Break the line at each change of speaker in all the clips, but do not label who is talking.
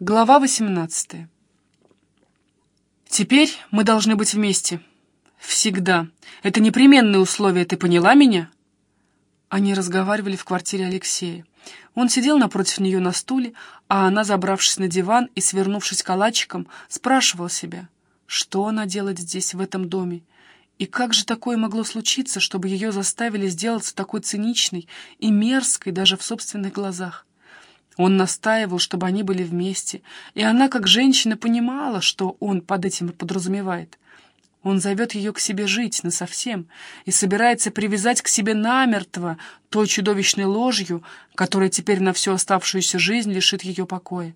Глава 18 «Теперь мы должны быть вместе. Всегда. Это непременное условие, ты поняла меня?» Они разговаривали в квартире Алексея. Он сидел напротив нее на стуле, а она, забравшись на диван и свернувшись калачиком, спрашивала себя, что она делает здесь, в этом доме, и как же такое могло случиться, чтобы ее заставили сделаться такой циничной и мерзкой даже в собственных глазах. Он настаивал, чтобы они были вместе, и она, как женщина, понимала, что он под этим подразумевает. Он зовет ее к себе жить насовсем и собирается привязать к себе намертво той чудовищной ложью, которая теперь на всю оставшуюся жизнь лишит ее покоя.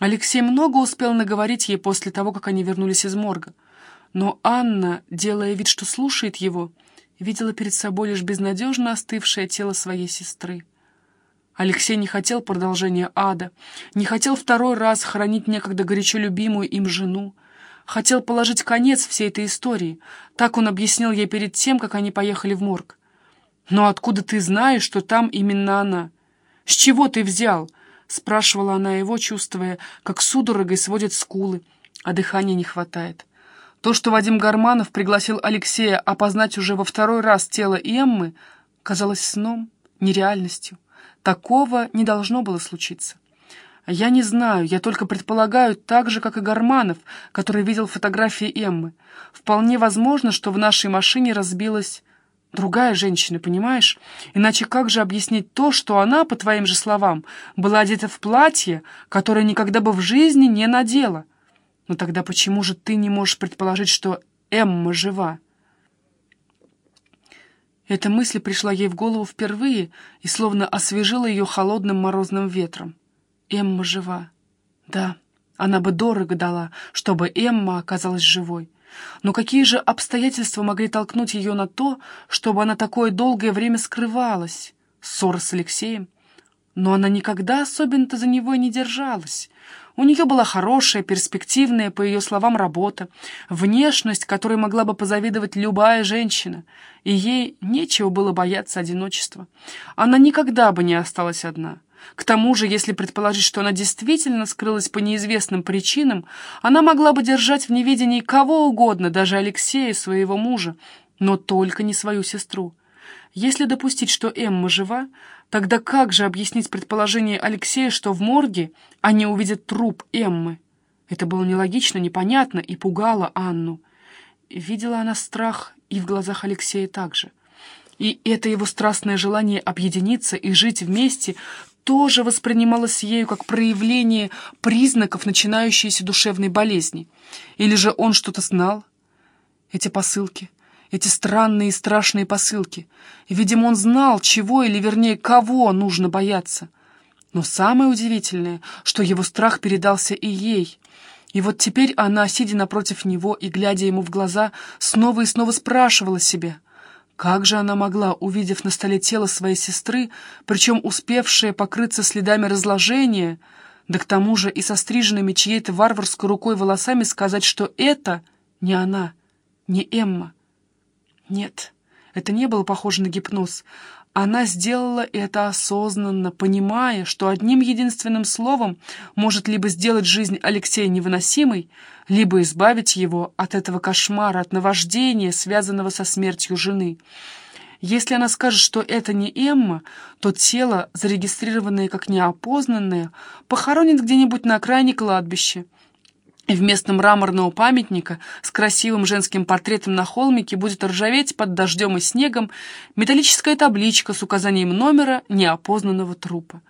Алексей много успел наговорить ей после того, как они вернулись из морга. Но Анна, делая вид, что слушает его, видела перед собой лишь безнадежно остывшее тело своей сестры. Алексей не хотел продолжения ада, не хотел второй раз хоронить некогда горячо любимую им жену, хотел положить конец всей этой истории. Так он объяснил ей перед тем, как они поехали в морг. «Но откуда ты знаешь, что там именно она? С чего ты взял?» — спрашивала она его, чувствуя, как судорогой сводят скулы, а дыхания не хватает. То, что Вадим Гарманов пригласил Алексея опознать уже во второй раз тело Эммы, казалось сном, нереальностью. Такого не должно было случиться. Я не знаю, я только предполагаю, так же, как и Гарманов, который видел фотографии Эммы. Вполне возможно, что в нашей машине разбилась другая женщина, понимаешь? Иначе как же объяснить то, что она, по твоим же словам, была одета в платье, которое никогда бы в жизни не надела? Но тогда почему же ты не можешь предположить, что Эмма жива? Эта мысль пришла ей в голову впервые и словно освежила ее холодным морозным ветром. Эмма жива. Да, она бы дорого дала, чтобы Эмма оказалась живой. Но какие же обстоятельства могли толкнуть ее на то, чтобы она такое долгое время скрывалась? Ссора с Алексеем? Но она никогда особенно-то за него и не держалась. У нее была хорошая, перспективная, по ее словам, работа, внешность, которой могла бы позавидовать любая женщина, и ей нечего было бояться одиночества. Она никогда бы не осталась одна. К тому же, если предположить, что она действительно скрылась по неизвестным причинам, она могла бы держать в неведении кого угодно, даже Алексея, своего мужа, но только не свою сестру. Если допустить, что Эмма жива, тогда как же объяснить предположение Алексея, что в морге они увидят труп Эммы? Это было нелогично, непонятно и пугало Анну. Видела она страх и в глазах Алексея также. И это его страстное желание объединиться и жить вместе тоже воспринималось ею как проявление признаков начинающейся душевной болезни. Или же он что-то знал? Эти посылки — эти странные и страшные посылки. Видимо, он знал, чего или, вернее, кого нужно бояться. Но самое удивительное, что его страх передался и ей. И вот теперь она, сидя напротив него и глядя ему в глаза, снова и снова спрашивала себя, как же она могла, увидев на столе тело своей сестры, причем успевшее покрыться следами разложения, да к тому же и со стриженными чьей-то варварской рукой волосами сказать, что это не она, не Эмма. Нет, это не было похоже на гипноз. Она сделала это осознанно, понимая, что одним единственным словом может либо сделать жизнь Алексея невыносимой, либо избавить его от этого кошмара, от наваждения, связанного со смертью жены. Если она скажет, что это не Эмма, то тело, зарегистрированное как неопознанное, похоронит где-нибудь на окраине кладбища, вместо мраморного памятника с красивым женским портретом на холмике будет ржаветь под дождем и снегом металлическая табличка с указанием номера неопознанного трупа.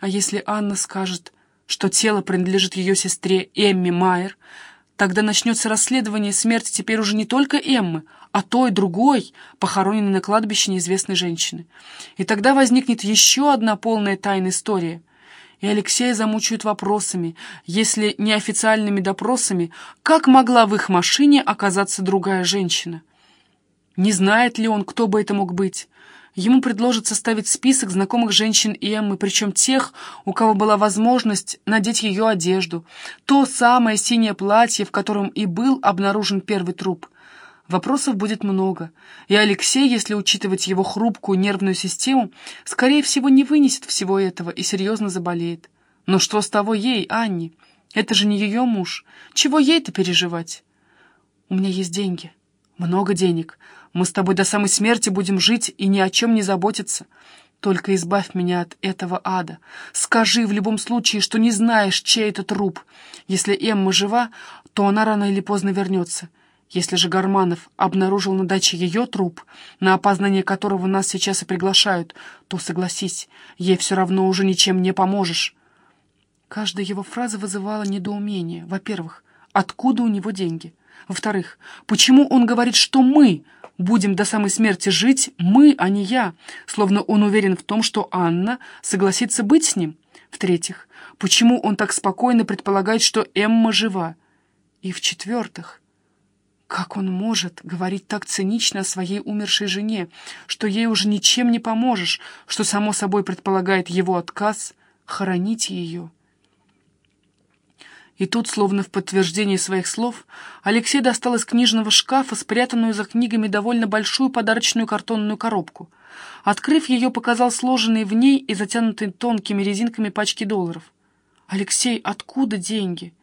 А если Анна скажет, что тело принадлежит ее сестре Эмми Майер, тогда начнется расследование смерти теперь уже не только Эммы, а той, другой, похороненной на кладбище неизвестной женщины. И тогда возникнет еще одна полная тайная история — и Алексея замучают вопросами, если не официальными допросами, как могла в их машине оказаться другая женщина. Не знает ли он, кто бы это мог быть? Ему предложат составить список знакомых женщин Эммы, причем тех, у кого была возможность надеть ее одежду, то самое синее платье, в котором и был обнаружен первый труп — Вопросов будет много, и Алексей, если учитывать его хрупкую нервную систему, скорее всего, не вынесет всего этого и серьезно заболеет. Но что с того ей, Анне? Это же не ее муж. Чего ей-то переживать? У меня есть деньги. Много денег. Мы с тобой до самой смерти будем жить и ни о чем не заботиться. Только избавь меня от этого ада. Скажи в любом случае, что не знаешь, чей это труп. Если Эмма жива, то она рано или поздно вернется. Если же Гарманов обнаружил на даче ее труп, на опознание которого нас сейчас и приглашают, то, согласись, ей все равно уже ничем не поможешь. Каждая его фраза вызывала недоумение. Во-первых, откуда у него деньги? Во-вторых, почему он говорит, что мы будем до самой смерти жить, мы, а не я, словно он уверен в том, что Анна согласится быть с ним? В-третьих, почему он так спокойно предполагает, что Эмма жива? И в-четвертых, как он может говорить так цинично о своей умершей жене, что ей уже ничем не поможешь, что само собой предполагает его отказ хоронить ее? И тут, словно в подтверждение своих слов, Алексей достал из книжного шкафа спрятанную за книгами довольно большую подарочную картонную коробку. Открыв ее, показал сложенные в ней и затянутые тонкими резинками пачки долларов. «Алексей, откуда деньги?»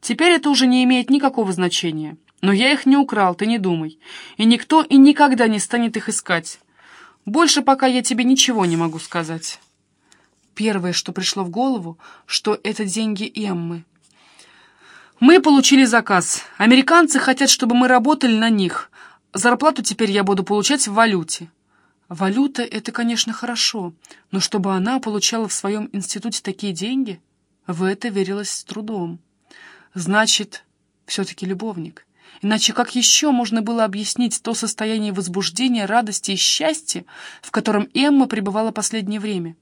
«Теперь это уже не имеет никакого значения». Но я их не украл, ты не думай. И никто и никогда не станет их искать. Больше пока я тебе ничего не могу сказать. Первое, что пришло в голову, что это деньги Эммы. Мы получили заказ. Американцы хотят, чтобы мы работали на них. Зарплату теперь я буду получать в валюте. Валюта — это, конечно, хорошо, но чтобы она получала в своем институте такие деньги, в это верилось с трудом. Значит, все-таки любовник. Иначе как еще можно было объяснить то состояние возбуждения, радости и счастья, в котором Эмма пребывала последнее время?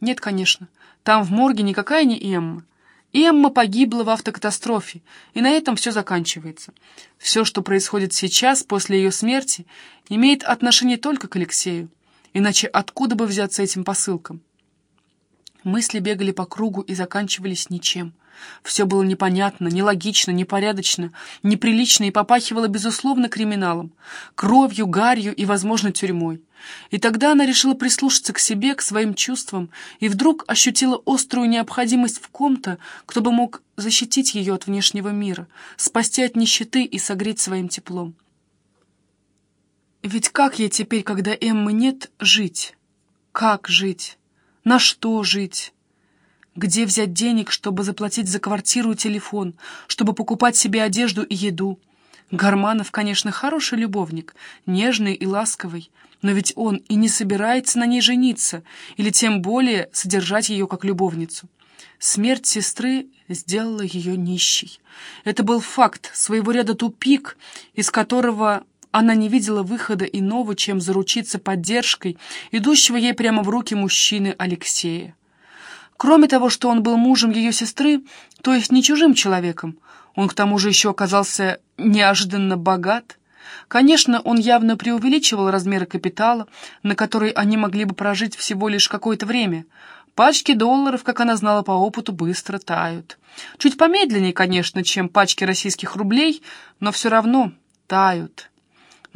Нет, конечно, там в морге никакая не Эмма. Эмма погибла в автокатастрофе, и на этом все заканчивается. Все, что происходит сейчас, после ее смерти, имеет отношение только к Алексею. Иначе откуда бы взяться этим посылкам? Мысли бегали по кругу и заканчивались ничем. Все было непонятно, нелогично, непорядочно, неприлично и попахивало, безусловно, криминалом, кровью, гарью и, возможно, тюрьмой. И тогда она решила прислушаться к себе, к своим чувствам, и вдруг ощутила острую необходимость в ком-то, кто бы мог защитить ее от внешнего мира, спасти от нищеты и согреть своим теплом. Ведь как ей теперь, когда Эммы нет, жить? Как жить? На что жить? Где взять денег, чтобы заплатить за квартиру и телефон, чтобы покупать себе одежду и еду? Гарманов, конечно, хороший любовник, нежный и ласковый, но ведь он и не собирается на ней жениться, или тем более содержать ее как любовницу. Смерть сестры сделала ее нищей. Это был факт, своего ряда тупик, из которого она не видела выхода иного, чем заручиться поддержкой идущего ей прямо в руки мужчины Алексея. Кроме того, что он был мужем ее сестры, то есть не чужим человеком, он к тому же еще оказался неожиданно богат. Конечно, он явно преувеличивал размеры капитала, на который они могли бы прожить всего лишь какое-то время. Пачки долларов, как она знала по опыту, быстро тают. Чуть помедленнее, конечно, чем пачки российских рублей, но все равно тают.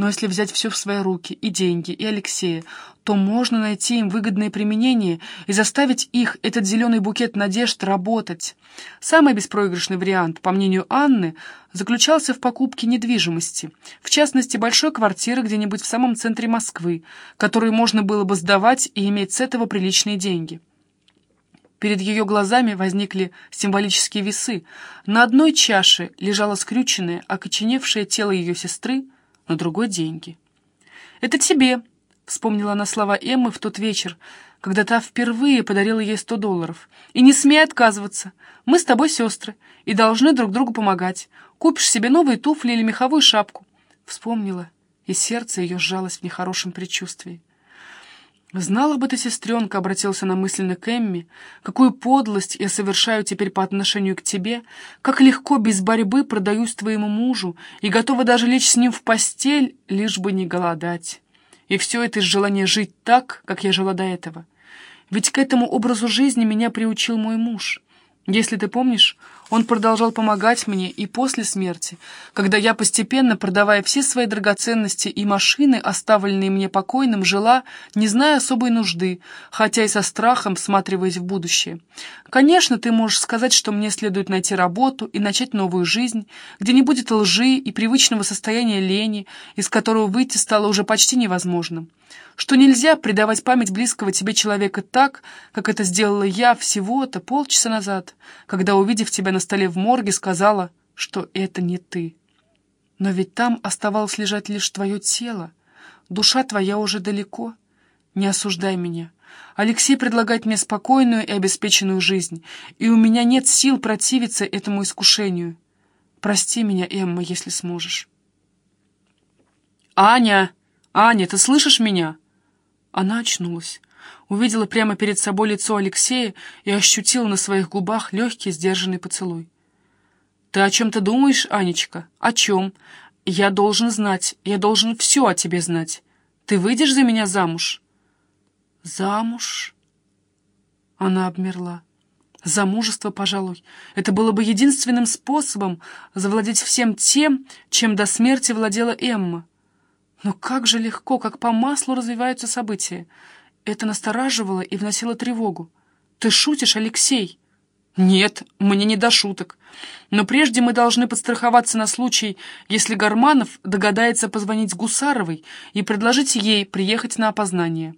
Но если взять все в свои руки, и деньги, и Алексея, то можно найти им выгодное применение и заставить их, этот зеленый букет надежд, работать. Самый беспроигрышный вариант, по мнению Анны, заключался в покупке недвижимости, в частности, большой квартиры где-нибудь в самом центре Москвы, которую можно было бы сдавать и иметь с этого приличные деньги. Перед ее глазами возникли символические весы. На одной чаше лежало скрюченное, окоченевшее тело ее сестры, на другой — деньги. «Это тебе», — вспомнила она слова Эммы в тот вечер, когда та впервые подарила ей сто долларов. «И не смей отказываться. Мы с тобой сестры и должны друг другу помогать. Купишь себе новые туфли или меховую шапку». Вспомнила, и сердце ее сжалось в нехорошем предчувствии. «Знала бы ты, сестренка», — обратился на мысленно к Эмми, «какую подлость я совершаю теперь по отношению к тебе, как легко без борьбы продаюсь твоему мужу и готова даже лечь с ним в постель, лишь бы не голодать. И все это из желания жить так, как я жила до этого. Ведь к этому образу жизни меня приучил мой муж. Если ты помнишь, он продолжал помогать мне и после смерти, когда я постепенно, продавая все свои драгоценности и машины, оставленные мне покойным, жила, не зная особой нужды, хотя и со страхом всматриваясь в будущее. Конечно, ты можешь сказать, что мне следует найти работу и начать новую жизнь, где не будет лжи и привычного состояния лени, из которого выйти стало уже почти невозможным что нельзя предавать память близкого тебе человека так, как это сделала я всего-то полчаса назад, когда, увидев тебя на столе в морге, сказала, что это не ты. Но ведь там оставалось лежать лишь твое тело, душа твоя уже далеко. Не осуждай меня. Алексей предлагает мне спокойную и обеспеченную жизнь, и у меня нет сил противиться этому искушению. Прости меня, Эмма, если сможешь. «Аня! Аня, ты слышишь меня?» Она очнулась, увидела прямо перед собой лицо Алексея и ощутила на своих губах легкий сдержанный поцелуй. «Ты о чем-то думаешь, Анечка? О чем? Я должен знать, я должен все о тебе знать. Ты выйдешь за меня замуж?» «Замуж?» Она обмерла. Замужество, пожалуй, это было бы единственным способом завладеть всем тем, чем до смерти владела Эмма. Но как же легко, как по маслу развиваются события. Это настораживало и вносило тревогу. «Ты шутишь, Алексей?» «Нет, мне не до шуток. Но прежде мы должны подстраховаться на случай, если Гарманов догадается позвонить Гусаровой и предложить ей приехать на опознание.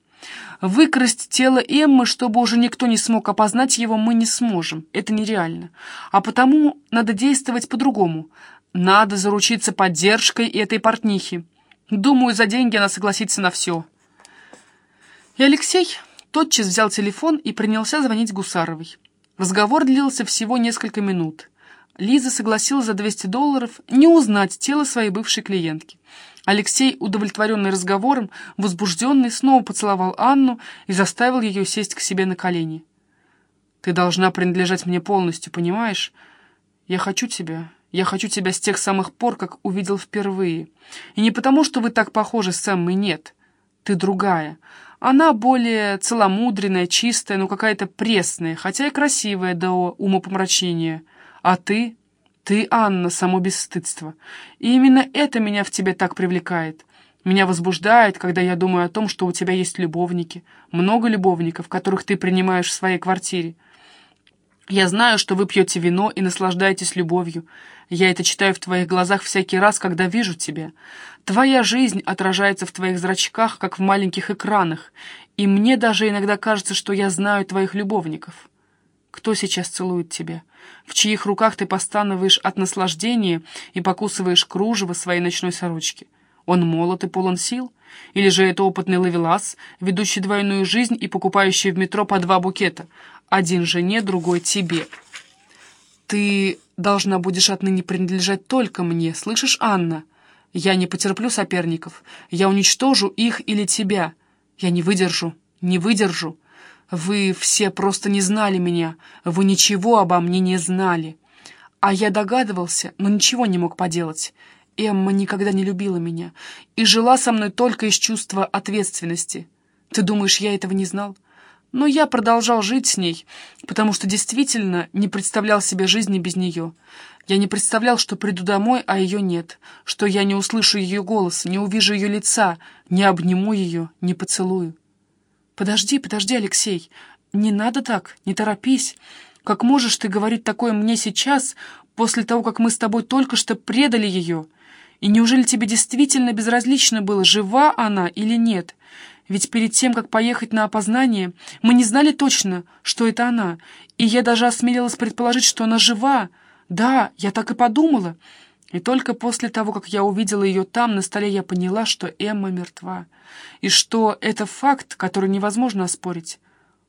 Выкрасть тело Эммы, чтобы уже никто не смог опознать его, мы не сможем. Это нереально. А потому надо действовать по-другому. Надо заручиться поддержкой этой портнихи. Думаю, за деньги она согласится на все. И Алексей тотчас взял телефон и принялся звонить Гусаровой. Разговор длился всего несколько минут. Лиза согласилась за 200 долларов не узнать тело своей бывшей клиентки. Алексей, удовлетворенный разговором, возбужденный, снова поцеловал Анну и заставил ее сесть к себе на колени. «Ты должна принадлежать мне полностью, понимаешь? Я хочу тебя, я хочу тебя с тех самых пор, как увидел впервые. И не потому, что вы так похожи с Эммой, нет. Ты другая. Она более целомудренная, чистая, но какая-то пресная, хотя и красивая до умопомрачения. А ты... Ты, Анна, само бесстыдство. И именно это меня в тебе так привлекает. Меня возбуждает, когда я думаю о том, что у тебя есть любовники. Много любовников, которых ты принимаешь в своей квартире. Я знаю, что вы пьете вино и наслаждаетесь любовью. Я это читаю в твоих глазах всякий раз, когда вижу тебя. Твоя жизнь отражается в твоих зрачках, как в маленьких экранах, и мне даже иногда кажется, что я знаю твоих любовников. Кто сейчас целует тебя? В чьих руках ты постановаешь от наслаждения и покусываешь кружево своей ночной сорочки? Он молод и полон сил? Или же это опытный ловелас, ведущий двойную жизнь и покупающий в метро по два букета, один жене, другой тебе?» Ты должна будешь отныне принадлежать только мне, слышишь, Анна? Я не потерплю соперников. Я уничтожу их или тебя. Я не выдержу, не выдержу. Вы все просто не знали меня. Вы ничего обо мне не знали. А я догадывался, но ничего не мог поделать. Эмма никогда не любила меня и жила со мной только из чувства ответственности. Ты думаешь, я этого не знал? Но я продолжал жить с ней, потому что действительно не представлял себе жизни без нее. Я не представлял, что приду домой, а ее нет, что я не услышу ее голос, не увижу ее лица, не обниму ее, не поцелую. «Подожди, подожди, Алексей, не надо так, не торопись. Как можешь ты говорить такое мне сейчас, после того, как мы с тобой только что предали ее? И неужели тебе действительно безразлично было, жива она или нет?» Ведь перед тем, как поехать на опознание, мы не знали точно, что это она, и я даже осмелилась предположить, что она жива. Да, я так и подумала. И только после того, как я увидела ее там, на столе, я поняла, что Эмма мертва, и что это факт, который невозможно оспорить.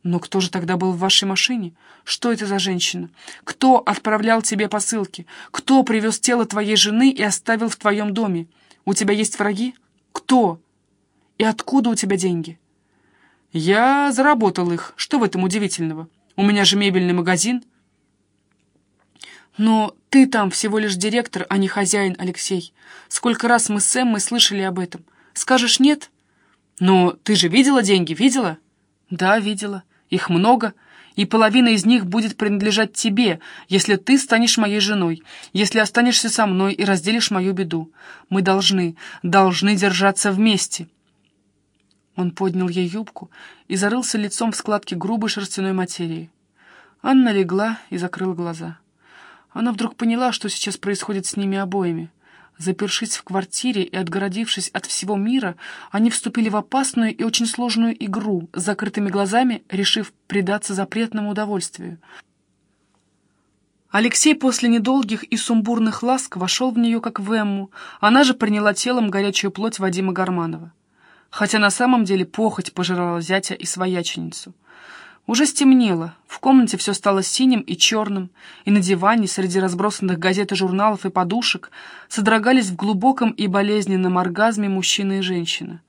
Но кто же тогда был в вашей машине? Что это за женщина? Кто отправлял тебе посылки? Кто привез тело твоей жены и оставил в твоем доме? У тебя есть враги? Кто? И откуда у тебя деньги?» «Я заработал их. Что в этом удивительного? У меня же мебельный магазин». «Но ты там всего лишь директор, а не хозяин, Алексей. Сколько раз мы с Эммой слышали об этом. Скажешь нет?» «Но ты же видела деньги, видела?» «Да, видела. Их много. и половина из них будет принадлежать тебе, если ты станешь моей женой, если останешься со мной и разделишь мою беду. Мы должны, должны держаться вместе». Он поднял ей юбку и зарылся лицом в складки грубой шерстяной материи. Анна легла и закрыла глаза. Она вдруг поняла, что сейчас происходит с ними обоими. Запершись в квартире и отгородившись от всего мира, они вступили в опасную и очень сложную игру, с закрытыми глазами, решив предаться запретному удовольствию. Алексей после недолгих и сумбурных ласк вошел в нее как в Эмму, она же приняла телом горячую плоть Вадима Гарманова. Хотя на самом деле похоть пожирала зятя и свояченицу. Уже стемнело, в комнате все стало синим и черным, и на диване среди разбросанных газет и журналов и подушек содрогались в глубоком и болезненном оргазме мужчина и женщина.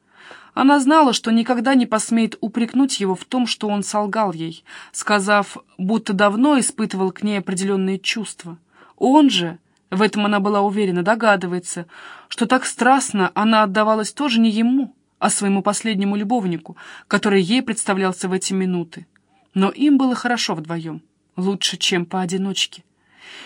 Она знала, что никогда не посмеет упрекнуть его в том, что он солгал ей, сказав, будто давно испытывал к ней определенные чувства. Он же, в этом она была уверена, догадывается, что так страстно она отдавалась тоже не ему, а своему последнему любовнику, который ей представлялся в эти минуты. Но им было хорошо вдвоем, лучше, чем поодиночке.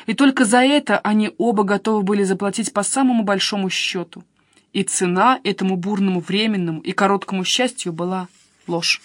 И только за это они оба готовы были заплатить по самому большому счету. И цена этому бурному временному и короткому счастью была ложь.